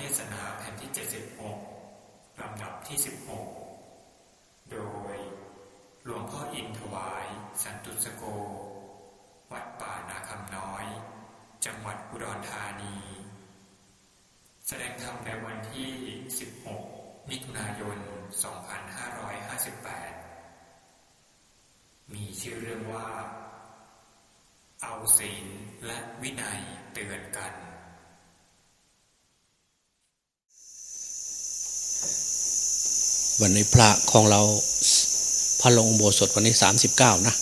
เทศนาแผ่นที่ 76 ลำดับที่ 16 โดย หลวงพ่ออินถวาย สันตุสโก วัดป่านาคำน้อย จังหวัดอุดรธานี แสดงธรรมในวันที่ 16 มิถุนายน 2558 มีชื่อเรื่องว่า เอาศีลและวินัยเตือนกัน วันนี้พระของเราพระลงอุโบสถวันนี้สามสิบเก้านะ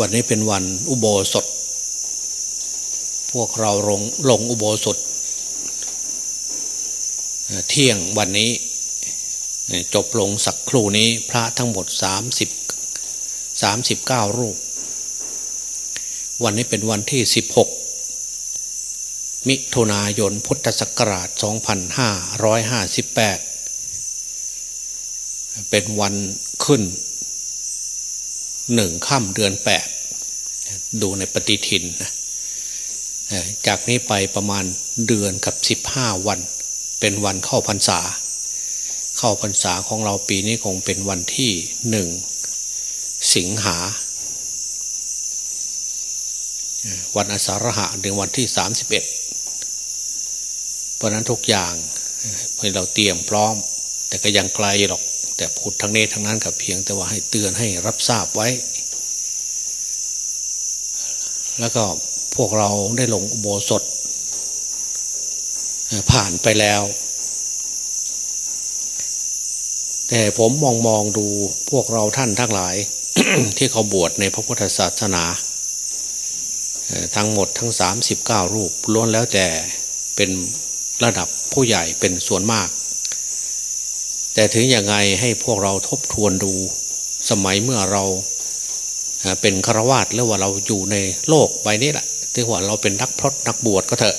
วันนี้เป็นวันอุโบสถ พวกเราลงลงอุโบสถ เที่ยงวันนี้จบลงสักครู่นี้พระทั้งหมดสามสิบสามสิบเก้ารูป วันนี้เป็นวันที่สิบหก มิถุนายนพุทธศักราช 2558 เป็นวันขึ้นหนึ่งค่ำเดือนแปดดูในปฏิทินนะจากนี้ไปประมาณเดือนกับสิบห้าวัน เป็นวันเข้าพรรษา เข้าพรรษาของเราปีนี้คงเป็นวันที่หนึ่งสิงหาวันอสาฬหะเดือนวันที่สามสิบ เพราะนั้นทุกอย่างให้เราเตรียมพร้อม แต่ก็ยังไกลหรอก แต่พูดทั้งนี้ทั้งนั้นกับเพียงแต่ว่าให้เตือนให้รับทราบไว้ แล้วก็พวกเราได้ลงอุโบสถ ผ่านไปแล้ว แต่ผมมองมองดูพวกเราท่านทั้งหลาย ที่เขาบวชในพระพุทธศาสนา ทั้งหมดทั้งสามสิบเก้ารูปล้วนแล้วแต่เป็น ระดับผู้ใหญ่เป็นส่วนมาก แต่ถึงยังไงให้พวกเราทบทวนดูสมัยเมื่อเราเป็นฆราวาสหรือว่าเราอยู่ในโลกใบนี้แหละถึงว่าเราเป็นนักพรตนักบวชก็เถอะ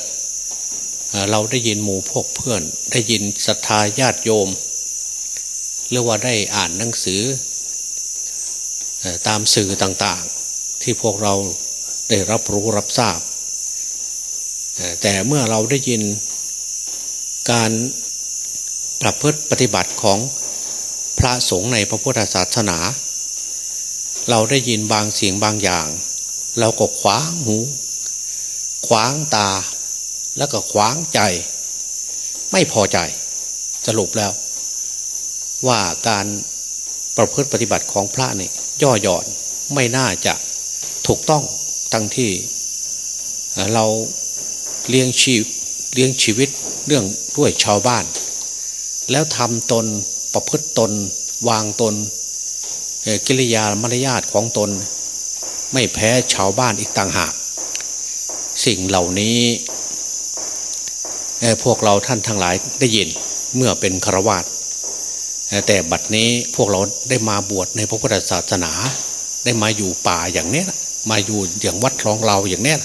เราได้ยินหมู่พวกเพื่อน ได้ยินศรัทธาญาติโยม หรือว่าได้อ่านหนังสือตามสื่อต่างๆ ที่พวกเราได้รับรู้รับทราบ แต่เมื่อเราได้ยิน การประพฤติปฏิบัติของพระสงฆ์ในพระพุทธศาสนา เราได้ยินบางเสียงบางอย่าง เราก็ขวางหู ขวางตา แล้วก็ขวางใจ ไม่พอใจสรุปแล้ว ว่าการประพฤติปฏิบัติของพระนี่ย่อหย่อนไม่น่าจะถูกต้องทั้งที่เราเลี้ยงชีพเลี้ยงชีวิต เรื่องด้วยชาวบ้าน แล้วทำตนประพฤติตน วางตนกิริยามารยาทของตน ไม่แพ้ชาวบ้านอีกต่างหาก สิ่งเหล่านี้พวกเราท่านทั้งหลายได้ยินเมื่อเป็นครวาตแต่บัดนี้พวกเราได้มาบวชในพระพุทธศาสนา ได้มาอยู่ป่าอย่างนี้มาอยู่อย่างวัดคลองเราอย่างนี้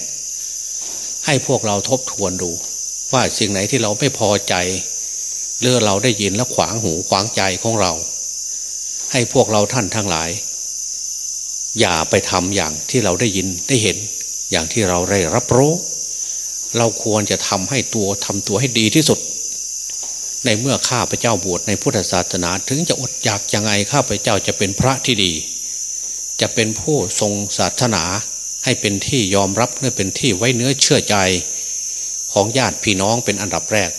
ให้พวกเราทบทวนดู ว่าสิ่งไหนที่เราไม่พอใจเรื่องเราได้ยินแล้วขวางหูขวางใจของเรา ให้พวกเราท่านทั้งหลาย อย่าไปทำอย่างที่เราได้ยินได้เห็น อย่างที่เราได้รับรู้เราควรจะทำให้ตัวทำตัวให้ดีที่สุด ในเมื่อข้าพเจ้าบวชในพุทธศาสนา ถึงจะอดอยากยังไงข้าพเจ้าจะเป็นพระที่ดี จะเป็นผู้ทรงศาสนาให้เป็นที่ยอมรับและเป็นที่ไว้เนื้อเชื่อใจ ของญาติพี่น้องเป็นอันดับแรก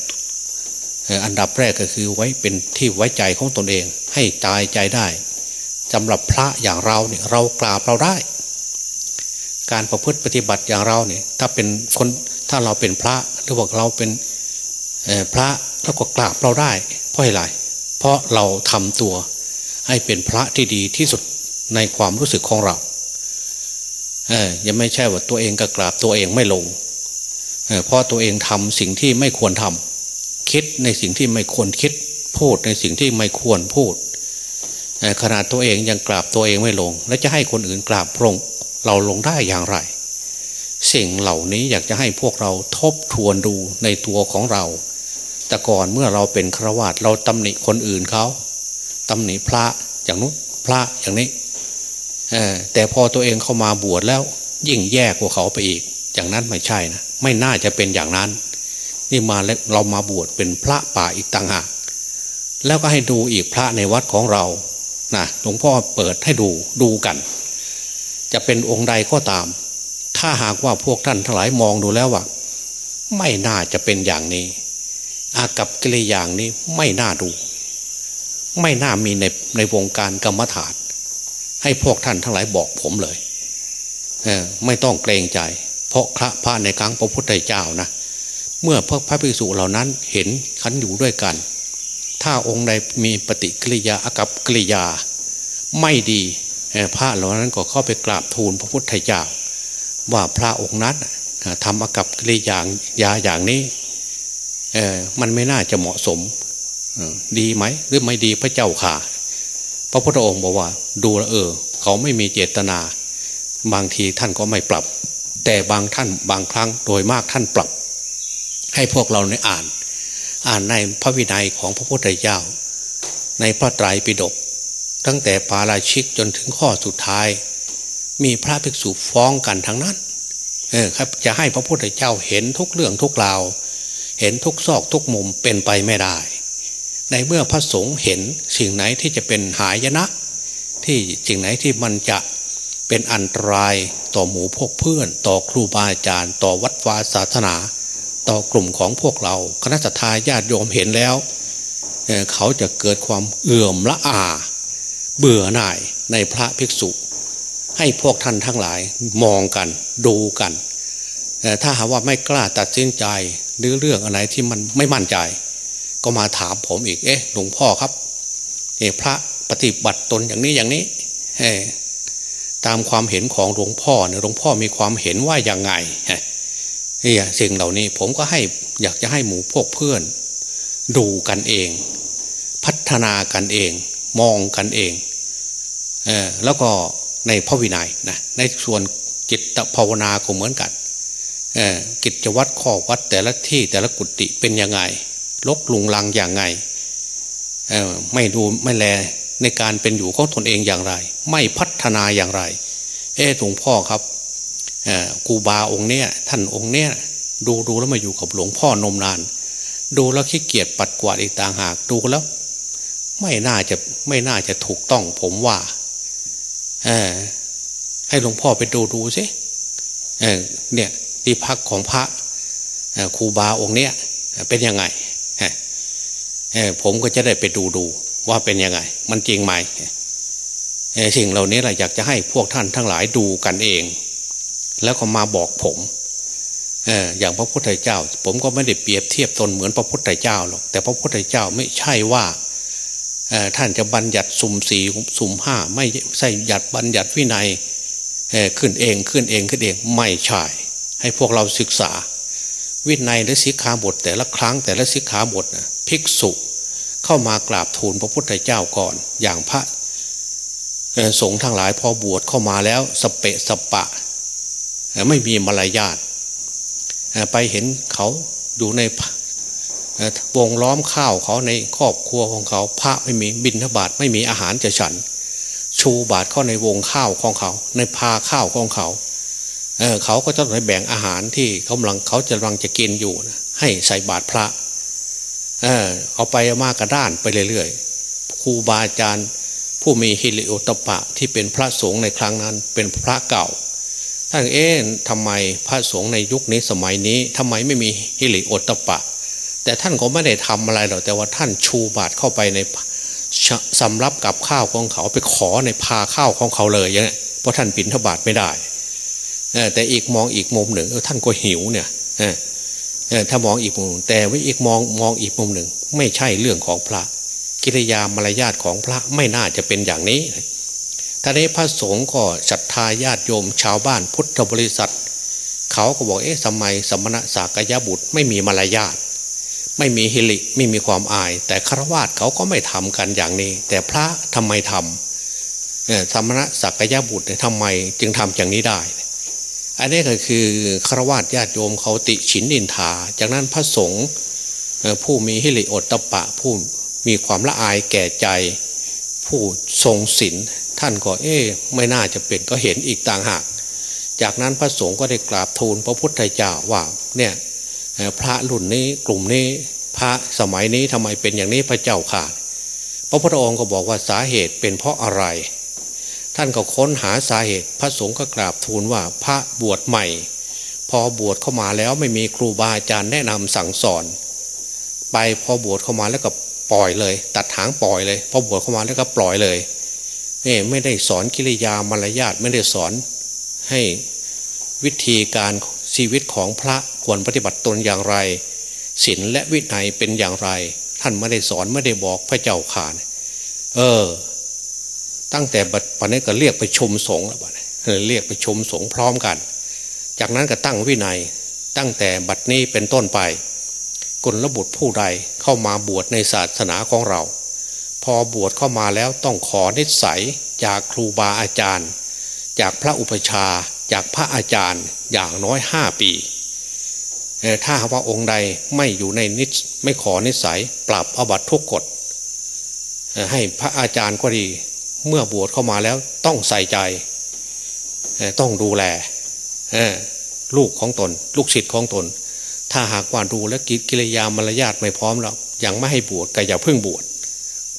อันดับแรกก็คือไว้เป็นที่ไว้ใจของตนเอง ให้ตายใจได้สำหรับพระอย่างเราเนี่ยเรากราบเราได้ การประพฤติปฏิบัติอย่างเราเนี่ยถ้าเป็นคนถ้าเราเป็นพระหรือว่าเราเป็นพระแล้วก็กราบเราได้ เพราะอะไรเพราะเราทำตัวให้เป็นพระที่ดีที่สุดในความรู้สึกของเราเออยังไม่ใช่ว่าตัวเองก็กราบตัวเองไม่ลง เพราะตัวเองทำสิ่งที่ไม่ควรทำคิดในสิ่งที่ไม่ควรคิดพูดในสิ่งที่ไม่ควรพูดขนาดตัวเองยังกราบตัวเองไม่ลง แล้วจะให้คนอื่นกราบพรงเราลงได้อย่างไร สิ่งเหล่านี้อยากจะให้พวกเราทบทวนดูในตัวของเรา แต่ก่อนเมื่อเราเป็นฆรวาสเราตำหนิคนอื่นเขาตำหนิพระอย่างนู้นพระอย่างนี้แต่พอตัวเองเข้ามาบวชแล้วยิ่งแย่กว่าเขาไปอีก อย่างนั้นไม่ใช่นะ ไม่น่าจะเป็นอย่างนั้น นี่มาแล้วเรามาบวชเป็นพระป่าอีกต่างหากแล้วก็ให้ดูอีกพระในวัดของเรานะหลวงพ่อเปิดให้ดูดูกัน จะเป็นองค์ใดก็ตาม ถ้าหากว่าพวกท่านทั้งหลายมองดูแล้วว่า ไม่น่าจะเป็นอย่างนี้ อากับกิริยางนี้ไม่น่าดู ไม่น่ามีในในวงการกรรมฐาน ให้พวกท่านทั้งหลายบอกผมเลยเออไม่ต้องเกรงใจ เพราะพระพระในครั้งพระพุทธเจ้านะเมื่อพระพระภิกษุเหล่านั้นเห็นขันอยู่ด้วยกัน ถ้าองค์ใดมีปฏิกิริยาอากับกิริยา ไม่ดีพระเหล่านั้นก็เข้าไปกราบทูลพระพุทธเจ้า ว่าพระองค์นั้นทำอากับกิริยายาอย่างนี้มันไม่น่าจะเหมาะสมดีไหมหรือไม่ดีพระเจ้าค่ะ พระพุทธองค์บอกว่า ดูแลเออ เขาไม่มีเจตนา บางทีท่านก็ไม่ปรับ แต่บางท่านบางครั้งโดยมากท่านปรับ ให้พวกเราในอ่าน อ่านในพระวินัยของพระพุทธเจ้า ในพระไตรปิฎกตั้งแต่ปาราชิกจนถึงข้อสุดท้าย มีพระภิกษุฟ้องกันทั้งนั้น เออครับจะให้พระพุทธเจ้าเห็นทุกเรื่องทุกราว เห็นทุกซอกทุกมุมเป็นไปไม่ได้ ในเมื่อพระสงฆ์เห็นสิ่งไหนที่จะเป็นหายนะ ที่สิ่งไหนที่มันจะ เป็นอันตรายต่อหมู่พวกเพื่อน ต่อครูบาอาจารย์ ต่อวัดวาศาสนา ต่อกลุ่มของพวกเราคณะทาญาติโยมเห็นแล้ว เขาจะเกิดความเอื่อมละอา เบื่อหน่ายในพระภิกษุ ให้พวกท่านทั้งหลายมองกันดูกัน ถ้าหาว่าไม่กล้าตัดสินใจหรือเรื่องอะไรที่มันไม่มั่นใจ ก็มาถามผมอีกเอ๊ะหลวงพ่อครับเอพระปฏิบัติตนอย่างนี้อย่างนี้ ตามความเห็นของหลวงพ่อเนี่ยหลวงพ่อมีความเห็นว่าอย่างไงนี่สิ่งเหล่านี้ผมก็ให้อยากจะให้หมู่พวกเพื่อน ดูกันเอง พัฒนากันเอง มองกันเองเออแล้วก็ในพระวินัยนะในส่วนจิตภาวนาก็เหมือนกันกิจวัตรข้อวัดแต่ละที่แต่ละกุฏิเป็นยังไง ลกลุงลังอย่างไงไม่ดูไม่แลในการเป็นอยู่ของตนเองอย่างไร ไม่พั ฒนาอย่างไร เอ๊หลวงพ่อครับกูบาองค์เนี้ยท่านองค์เนี้ยดูดูแล้วมาอยู่กับหลวงพ่อนมนาน ดูแล้วขี้เกียจปัดกวาดอีกต่างหากดูแล้ว ไม่น่าจะไม่น่าจะถูกต้องผมว่าให้หลวงพ่อไปดูดูสิเนี่ยที่พักของพระครูบาองค์เนี้ยเป็นยังไงผมก็จะได้ไปดูดูว่าเป็นยังไง มันจริงไหม สิ่งเหล่านี้แหละอยากจะให้พวกท่านทั้งหลายดูกันเอง แล้วก็มาบอกผมอย่างพระพุทธเจ้า ผมก็ไม่ได้เปรียบเทียบตนเหมือนพระพุทธเจ้าหรอกแต่พระพุทธเจ้าไม่ใช่ว่าท่านจะบัญญัติสุ่มสี่สุ่มห้าไม่ใช่หยัดบัญญัติวินัยขึ้นเองขึ้นเองขึ้นเองไม่ใช่ให้พวกเราศึกษา วินัยและสิกขาบท แต่ละครั้งแต่ละสิกขาบทภิกษุเข้ามากราบทูลพระพุทธเจ้าก่อน อย่างพระ สงฆ์ทั้งหลายพอบวชเข้ามาแล้วสเปะสปะ ไม่มีมารยาทไปเห็นเขาอยู่ในวงล้อมข้าวเขาในครอบครัวของเขา พระไม่มีบิณฑบาตไม่มีอาหารจะฉัน ชูบาตเข้าในวงข้าวของเขา ในพาข้าวของเขาเเขาก็จะแบ่งอาหารที่เขากำลังเขาจะกำลังจะกินอยู่ให้ใส่บาตรพระเออเอาไปมากระด้านไปเรื่อยๆครูบาอาจารย์ ผู้มีฮิริโอตปะที่เป็นพระสงฆ์ในครั้งนั้นเป็นพระเก่าท่านเอ๊ะทำไมพระสงฆ์ในยุคนี้สมัยนี้ทำไมไม่มีฮิริโอตปะ แต่ท่านก็ไม่ได้ทำอะไรหรอกแต่ว่าท่านชูบาตรเข้าไปในสำรับกับข้าวของเขาไปขอในพาข้าวของเขาเลยอย่างนี้เพราะท่านปินทบาทไม่ได้แต่อีกมองอีกมุมหนึ่งท่านก็หิวเนี่ยถ้ามองอีกมุมแต่ว่าอีกมองมองอีกมุมหนึ่ง ไม่ใช่เรื่องของพระ กิริยามารยาทของพระไม่น่าจะเป็นอย่างนี้ท่านี้พระสงฆ์ก็ศรัทธาญาติโยมชาวบ้านพุทธบริษัท เขาก็บอกเอ๊ะสมัยสมณะสากยบุตรไม่มีมารยาทไม่มีฮิริไม่มีความอาย แต่ฆราวาสเขาก็ไม่ทำกันอย่างนี้ แต่พระทำไมทำสมณะสักยบุตรทำไมจึงทำอย่างนี้ได้ อันนี้ก็คือครวญญาติโยมเขาติฉินดินทา จากนั้นพระสงฆ์ผู้มีฮิริโอตตปะผู้ มีความละอายแก่ใจ ผู้ทรงศีลท่านก็เอ๊ไม่น่าจะเป็นก็เห็นอีกต่างหาก จากนั้นพระสงฆ์ก็ได้กราบทูลพระพุทธเจ้าว่าเนี่ยพระรุ่นนี้กลุ่มนี้พระสมัยนี้ทำไมเป็นอย่างนี้พระเจ้าค่ะ พระพุทธองค์ก็บอกว่าสาเหตุเป็นเพราะอะไร ท่านก็ค้นหาสาเหตุ พระสงฆ์ก็กราบทูลว่าพระบวชใหม่ พอบวชเข้ามาแล้วไม่มีครูบาอาจารย์แนะนำสั่งสอน ไปพอบวชเข้ามาแล้วก็ ปล่อยเลย ตัดหางปล่อยเลยพอบวชเข้ามาแล้วก็ปล่อยเลยนี่ไม่ได้สอนกิริยามารยาทไม่ได้สอนให้วิธีการชีวิตของพระควรปฏิบัติตนอย่างไรศีลและวินัยเป็นอย่างไร ท่านไม่ได้สอนไม่ได้บอกพระเจ้าข่านเออ ตั้งแต่บัดปนี้ก็เรียกไปชมสงฆ์แล้วบัดเรียกไปชมสงฆ์พร้อมกัน จากนั้นก็ตั้งวินัยตั้งแต่บัดนี้เป็นต้นไปกุลบุตรผู้ใด เข้ามาบวชในศาสนาของเรา พอบวชเข้ามาแล้วต้องขอนิสัยจากครูบาอาจารย์ จากพระอุปชาจากพระอาจารย์อย่างน้อยห้าปี ถ้าว่าองค์ใดไม่อยู่ในนิสไม่ขอนิสัยปรับอบัตทุกกฎให้พระอาจารย์ก็ดี เมื่อบวชเข้ามาแล้วต้องใส่ใจ ต้องดูแลลูกของตน ลูกศิษย์ของตน ถ้าหากว่าดูแลกิริยามารยาทไม่พร้อมแล้วยังไม่ให้บวชก็อย่าเพิ่งบวช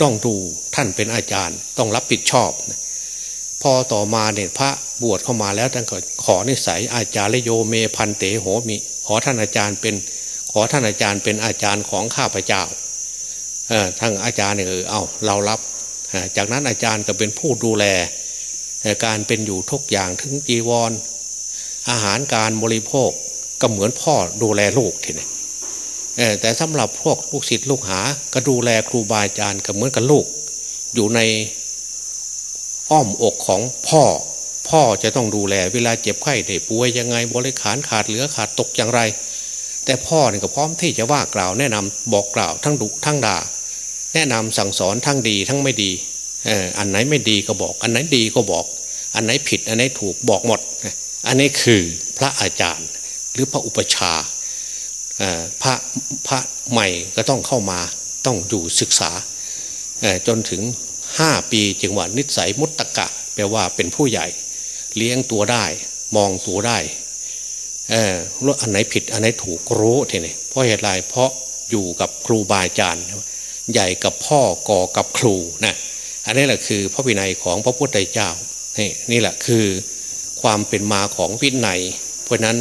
ต้องดูท่านเป็นอาจารย์ ต้องรับผิดชอบ พอต่อมาเนี่ยพระบวชเข้ามาแล้วท่านก็ขอนิสัยอาจารย์โยเมพันเตโหมิขอท่านอาจารย์เป็น ขอท่านอาจารย์เป็นอาจารย์ของข้าพเจ้าทั้งอาจารย์เนี่ยเออเอาเรารับ จากนั้นอาจารย์ก็เป็นผู้ดูแล การเป็นอยู่ทุกอย่างถึงจีวรอาหารการบริโภค ก็เหมือนพ่อดูแลลูกทีนี้แต่สำหรับพวกลูกศิษย์ลูกหา ก็ดูแลครูบาอาจารย์ก็เหมือนกับลูก อยู่ในอ้อมอกของพ่อ พ่อจะต้องดูแลเวลาเจ็บไข้ได้ป่วยยังไงบริขารขาดเหลือขาดตกอย่างไร แต่พ่อเนี่ยก็พร้อมที่จะว่ากล่าวแนะนำบอกกล่าวทั้งดุทั้งด่า แนะนำสั่งสอนทั้งดีทั้งไม่ดีอันไหนไม่ดีก็บอก อันไหนดีก็บอก อันไหนผิดอันไหนถูกบอกหมด อันนี้คือพระอาจารย์ หรือพระอุปชาพระพระใหม่ก็ต้องเข้ามาต้องอยู่ศึกษาจนถึงห้าปีจึงว่านิสัยมุตตะกะ แปลว่าเป็นผู้ใหญ่ เลี้ยงตัวได้มองตัวได้รู้อันไหนผิดอันไหนถูกรู้ทีนี่เพราะเหตุไรเพราะอยู่กับครูบาอาจารย์ ใหญ่กับพ่อก่อกับครูนะอันนี้แหละคือพระวินัยของพระพุทธเจ้านี่นี่แหละคือความเป็นมาของวินัย เพราะนั้น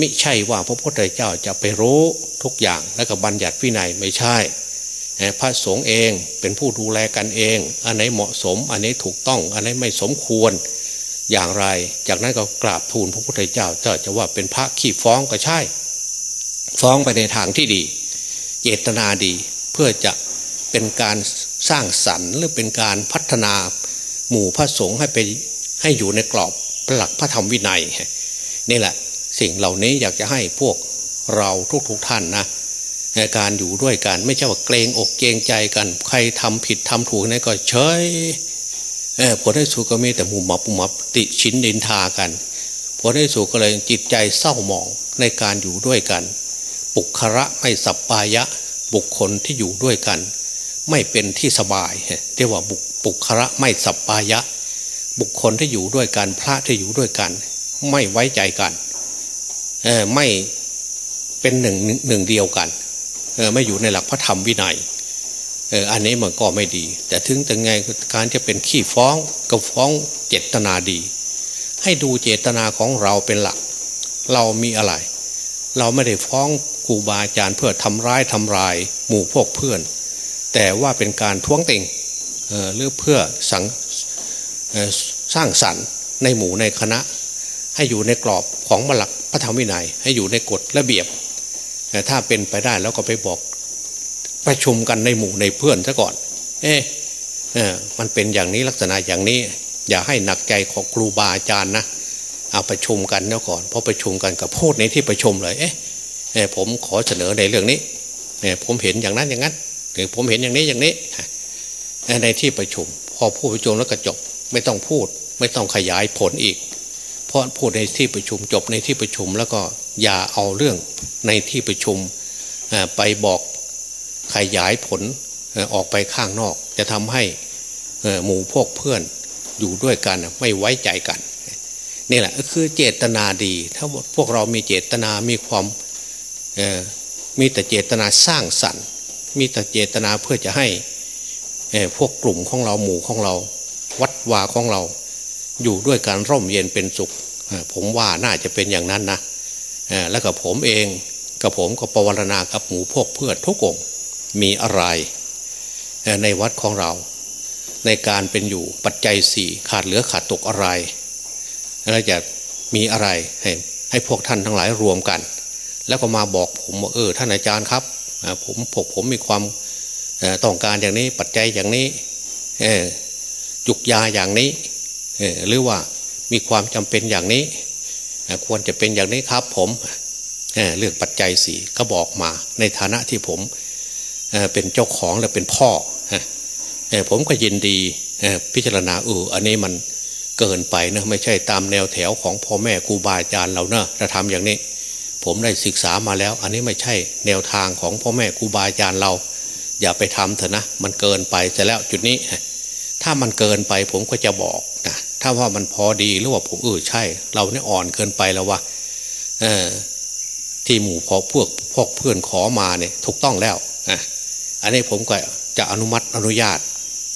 ม่ใช่ว่าพระพุทธเจ้าจะไปรู้ทุกอย่างแล้วก็บัญญัติวินัยไม่ใช่ พระสงฆ์เองเป็นผู้ดูแลกันเอง อันไหนเหมาะสม อันไหนถูกต้อง อันไหนไม่สมควรอย่างไร จากนั้นก็กราบทูลพระพุทธเจ้าเจะจะว่าเป็นพระขี้ฟ้องก็ใช่ ฟ้องไปในทางที่ดี เจตนาดีเพื่อจะเป็นการสร้างสรรค์หรือเป็นการพัฒนาหมู่พระสงฆ์ให้ไปให้อยู่ในกรอบหลักพระธรรมวินัยนี่แหละ สิ่งเหล่านี้อยากจะให้พวกเราทุกๆทท่านนะการอยู่ด้วยกัน ไม่ใช่ว่าเกรงอกเกรงใจกัน ใครทำผิดทำถูกนี่ก็เฉยผลที่สุก็มีแต่มุมมับมุมมับติชินดินทากันผลที่สุก็เลยจิตใจเศร้าหมองในการอยู่ด้วยกัน ปุคระไม่สับปายะบุคคลที่อยู่ด้วยกัน ไม่เป็นที่สบายเรียกว่าบุปุคระไม่สับปายะ บุคคลที่อยู่ด้วยกันพระที่อยู่ด้วยกัน ไม่ไว้ใจกัน ไม่เป็นหนึ่งหนึ่งเดียวกันไม่อยู่ในหลักพระธรรมวินัยเอออันนี้มันก็ไม่ดี แต่ถึงแต่ไงการจะเป็นขี้ฟ้องก็ฟ้องเจตนาดี ให้ดูเจตนาของเราเป็นหลัก เรามีอะไร เราไม่ได้ฟ้องครูบาอาจารย์เพื่อทำร้ายทำลาย หมู่พวกเพื่อน แต่ว่าเป็นการท้วงติงหรือเพื่อสังสร้างสรรค์ในหมู่ในคณะ ให้อยู่ในกรอบของมลัก พระธรรมวินัย ให้อยู่ในกฎระเบียบ ถ้าเป็นไปได้แล้วก็ไปบอกประชุมกันในหมู่ในเพื่อนซะก่อน เอ๊ะมันเป็นอย่างนี้ลักษณะอย่างนี้ อย่าให้หนักใจของครูบาอาจารย์นะเอาประชุมกันแล้วก่อนพอประชุมกันกับพูดในที่ประชุมเลย เอ๊ะผมขอเสนอในเรื่องนี้ผมเห็นอย่างนั้นอย่างนั้น หรือผมเห็นอย่างนี้อย่างนี้ในที่ประชุม พอพูดประชุมแล้วก็จบ ไม่ต้องพูด ไม่ต้องขยายผลอีก เพราะพูดในที่ประชุมจบในที่ประชุมแล้วก็อย่าเอาเรื่องในที่ประชุมไปบอกขยายผลออกไปข้างนอก จะทำให้หมู่พวกเพื่อนอยู่ด้วยกันไม่ไว้ใจกันนี่แหละคือเจตนาดี ถ้าพวกเรามีเจตนามีความมีแต่เจตนาสร้างสรรค์ มีแต่เจตนาเพื่อจะให้พวกกลุ่มของเราหมู่ของเรา วัดวาของเรา อยู่ด้วยการร่มเย็นเป็นสุข ผมว่าน่าจะเป็นอย่างนั้นนะแล้วกับผมเองกับผมก็ปวารณากับหมูพวกเพื่อนทุกองมีอะไรในวัดของเรา ในการเป็นอยู่ปัจจัยสี่ขาดเหลือขาดตกอะไรแล้วจะมีอะไรให้ให้พวกท่านทั้งหลายรวมกัน แล้วก็มาบอกผมว่าเออท่านอาจารย์ครับผมผมผมมีความต้องการอย่างนี้ปัจจัยอย่างนี้จุกยาอย่างนี้ หรือว่ามีความจำเป็นอย่างนี้ ควรจะเป็นอย่างนี้ครับผมเรื่องปัจจัยสี่ก็บอกมา ในฐานะที่ผมเป็นเจ้าของและเป็นพ่อผมก็ยินดีพิจารณาเอออันนี้มันเกินไปนะไม่ใช่ตามแนวแถวของพ่อแม่ครูบาอาจารย์เราเนะจะทำอย่างนี้ ผมได้ศึกษามาแล้ว อันนี้ไม่ใช่แนวทางของพ่อแม่ครูบาอาจารย์เรา อย่าไปทำเถอะนะ มันเกินไปแต่แล้วจุดนี้ ถ้ามันเกินไปผมก็จะบอก ถ้าว่ามันพอดีหรือว่าผมเออใช่ เราเนี่ยอ่อนเกินไปแล้วว่าเออ ที่หมู่พอพวกพวกเพื่อนขอมาเนี่ย ถูกต้องแล้วอะอันนี้ผมก็จะอนุมัติอนุญาต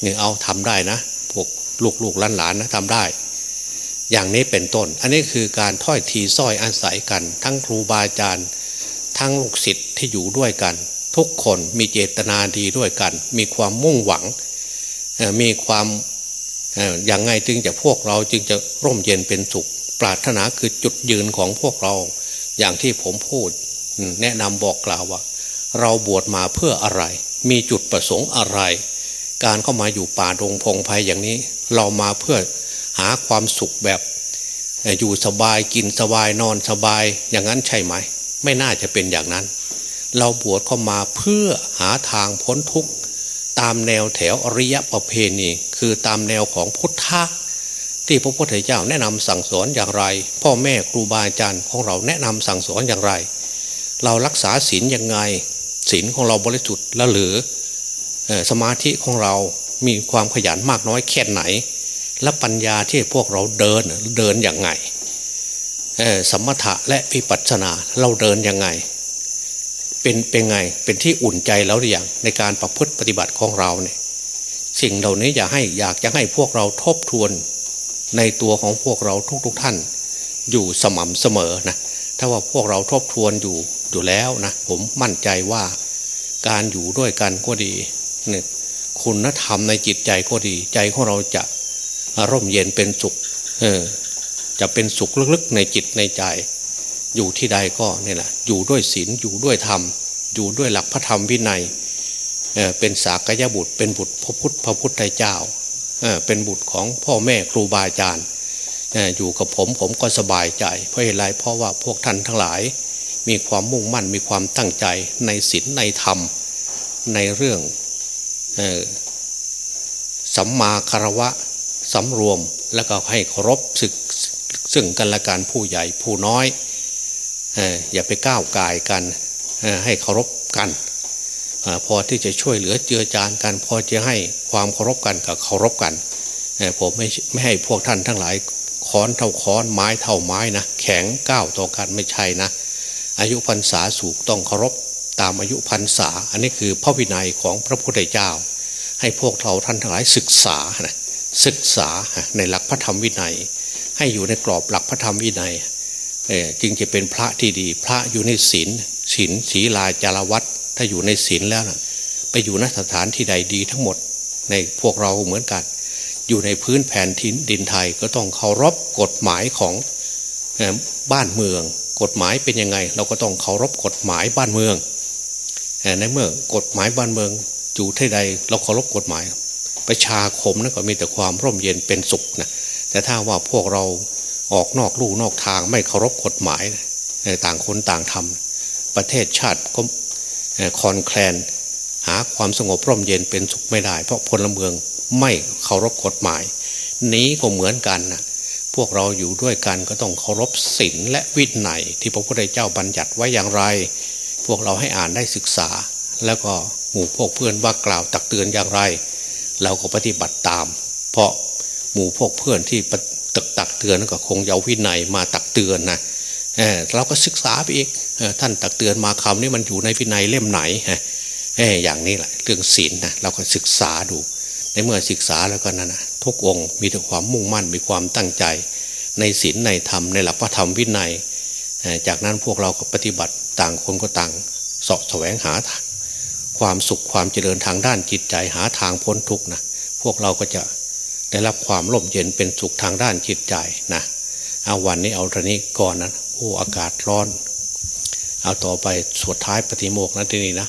เนี่ยเอาทำได้นะพวกลูกลูกหลานหลานนะทำได้ อย่างนี้เป็นต้น อันนี้คือการถ้อยทีซ้อยอาศัยกัน ทั้งครูบาอาจารย์ ทั้งลูกศิษย์ที่อยู่ด้วยกัน ทุกคนมีเจตนาดีด้วยกัน มีความมุ่งหวังมีความ อย่างไงจึงจะพวกเราจึงจะร่มเย็นเป็นสุข ปรารถนาคือจุดยืนของพวกเรา อย่างที่ผมพูด แนะนำบอกกล่าวว่า เราบวชมาเพื่ออะไร มีจุดประสงค์อะไร การเข้ามาอยู่ป่าดงพงไพ่อย่างนี้ เรามาเพื่อหาความสุขแบบอยู่สบายกินสบายนอนสบายอย่างนั้นใช่ไหม ไม่น่าจะเป็นอย่างนั้น เราบวชเข้ามาเพื่อหาทางพ้นทุกข์ ตามแนวแถวอริยประเพณี คือตามแนวของพุทธะที่พระพุทธเจ้าแนะนำสั่งสอนอย่างไร พ่อแม่ครูบาอาจารย์ของเราแนะนำสั่งสอนอย่างไร เรารักษาศีลยังไงศีลของเราบริสุทธิ์ละหรือสมาธิของเรามีความขยันมากน้อยแค่ไหน และปัญญาที่พวกเราเดินเดินอย่างไงสมถะและวิปัสสนาเราเดินยังไง เป็นเป็นไงเป็นที่อุ่นใจแล้วหรือยังในการประพฤติปฏิบัติของเราเนี่ยสิ่งเหล่านี้อยากให้อยากจะให้พวกเราทบทวนในตัวของพวกเราทุกๆทท่าน อยู่สม่ำเสมอนะถ้าว่าพวกเราทบทวนอยู่อยู่แล้วนะผมมั่นใจว่าการอยู่ด้วยกันก็ดีเนี่ยคุณธรรมในจิตใจก็ดีใจของเราจะร่มเย็นเป็นสุขเออจะเป็นสุขลึกๆในจิตในใจ อยู่ที่ใดก็เนี่ยแหละอยู่ด้วยศีลอยู่ด้วยธรรม อยู่ด้วยหลักพระธรรมวินัยเเป็นสากยบุตร เป็นบุตรพระพุทธพระพุทธเจ้าเเป็นบุตรของพ่อแม่ครูบาอาจารย์อยู่กับผมผมก็สบายใจ เพราะอะไรเพราะว่าพวกท่านทั้งหลาย มีความมุ่งมั่นมีความตั้งใจในศีลในธรรม ในเรื่องสัมมาคารวะสำรวมแล้วก็ให้เคารพศึกซึ่งกันและการผู้ใหญ่ผู้น้อย อย่าไปก้าวกายกันให้เคารพกันพอที่จะช่วยเหลือเจือจานกันพอจะให้ความเคารพกันกับเคารพกันผมไม่ไม่ให้พวกท่านทั้งหลายค้อนเท่าค้อนไม้เท่าไม้นะแข็งก้าวต่อกันไม่ใช่นะ อายุพรรษาสูงต้องเคารพตามอายุพรรษา อันนี้คือพระวินัยของพระพุทธเจ้า ให้พวกเราท่านทั้งหลายศึกษานะศึกษาในหลักพระธรรมวินัย ให้อยู่ในกรอบหลักพระธรรมวินัย จึงจะเป็นพระที่ดี พระอยู่ในศีลศีลศีลาจารวัตถ้าอยู่ในศีลแล้วนะไปอยู่นสถานที่ใดดีทั้งหมด ในพวกเราเหมือนกัน อยู่ในพื้นแผ่นทินดินไทยก็ต้องเคารพกฎหมายของบ้านเมือง กฎหมายเป็นยังไง เราก็ต้องเคารพกฎหมายบ้านเมืองในเมื่อกฎหมายบ้านเมืองอยู่ที่ใด เราเคารพกฎหมาย ประชาคมนั่นก็มีแต่ความร่มเย็นเป็นสุขนะแต่ถ้าว่าพวกเรา ออกนอกลู่นอกทางไม่เคารพกฎหมายต่างคนต่างทำประเทศชาติก็คอนแคลน หาความสงบร่มเย็นเป็นสุขไม่ได้ เพราะพลเมืองไม่เคารพกฎหมาย นี้ก็เหมือนกันนะพวกเราอยู่ด้วยกันก็ต้องเคารพศีลและวินัยที่พระพุทธเจ้าบัญญัติไว้อย่างไร พวกเราให้อ่านได้ศึกษา แล้วก็หมู่พวกเพื่อนว่ากล่าวตักเตือนอย่างไร เราก็ปฏิบัติตาม เพราะหมู่พวกเพื่อนที่ ตักตักเตือนก็คงเยาวินัยมาตักเตือนนะเเราก็ศึกษาไปอีกท่านตักเตือนมาคำนี้มันอยู่ในพินัยเล่มไหนอย่างนี้แหละเรื่องศีลนะเราก็ศึกษาดู ในเมื่อศึกษาแล้วก็นั่นนะทุกองค์มีแต่ความมุ่งมั่นมีความตั้งใจ ในศีลในธรรมในหลักพระธรรมวินัย จากนั้นพวกเราก็ปฏิบัติต่างคนก็ต่างสาะแสวงหาความสุขความเจริญทางด้านจิตใจหาทางพ้นทุกข์นะพวกเราก็จะ ได้รับความร่มเย็นเป็นสุขทางด้านจิตใจนะเอาวันนี้เอาตอนนี้ก่อนนะโอ้อากาศร้อน เอาต่อไปสุดท้ายปฏิโมกนะที่นี่นะ